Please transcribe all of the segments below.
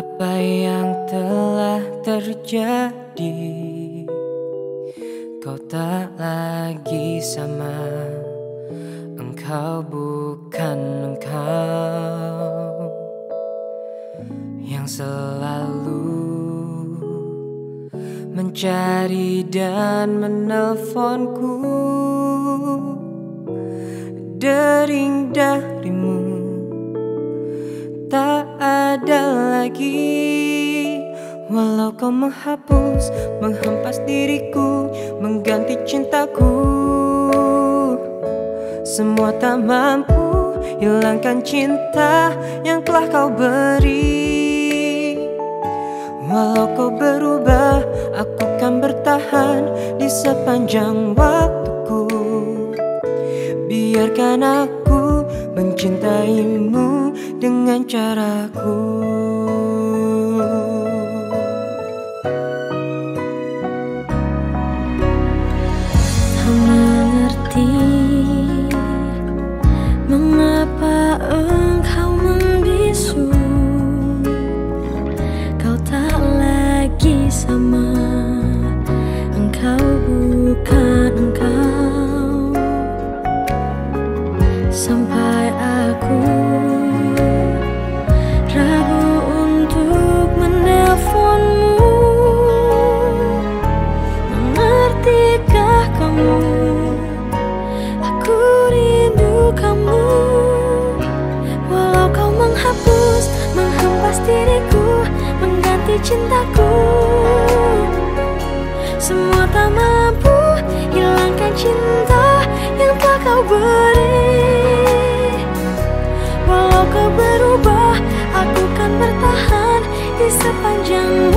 apa yang telah terjadi. Kau tak lagi sama, engkau bukan engkau yang selalu mencari dan menelponku dering darimu lagi walau kau menghapus menghempas diriku mengganti cintaku semua tak mampu hilangkan cinta yang telah kau beri Walau kau berubah, aku kan bertahan di sepanjang waktuku. Biarkan aku mencintaimu dengan caraku. apa cintaku. Semua tak mampu hilangkan cinta yang telah kau beri. Walau kau berubah, aku kan bertahan di sepanjang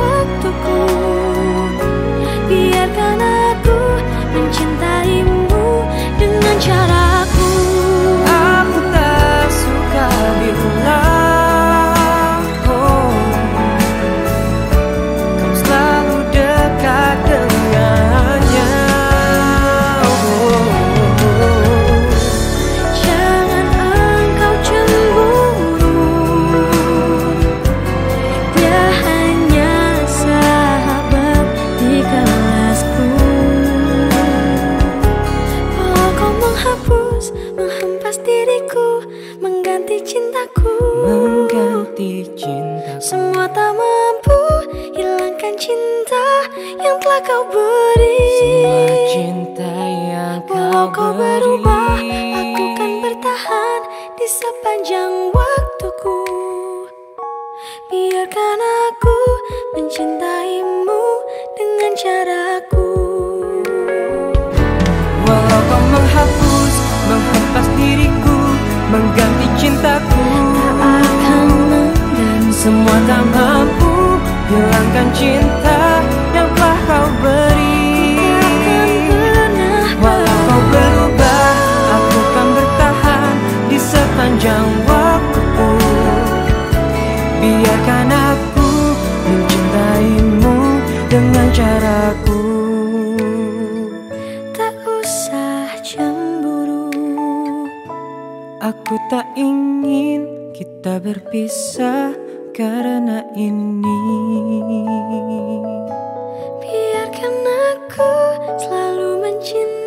cintaku mengganti cintaku. Semua tak mampu hilangkan cinta yang telah kau beri Semua cinta yang Walau kau kau berubah, aku kan bertahan di sepanjang waktuku. Biarkan aku mencintaimu dengan caraku. Cintaku. Akan mengganti Semua tak mampu hilangkan cinta yang telah kau beri. akan Walau kau berubah, aku kan bertahan di sepanjang waktuku. Biarkan aku mencintaimu dengan caraku. Ku tak ingin kita berpisah karena ini. Biarkan aku selalu mencintai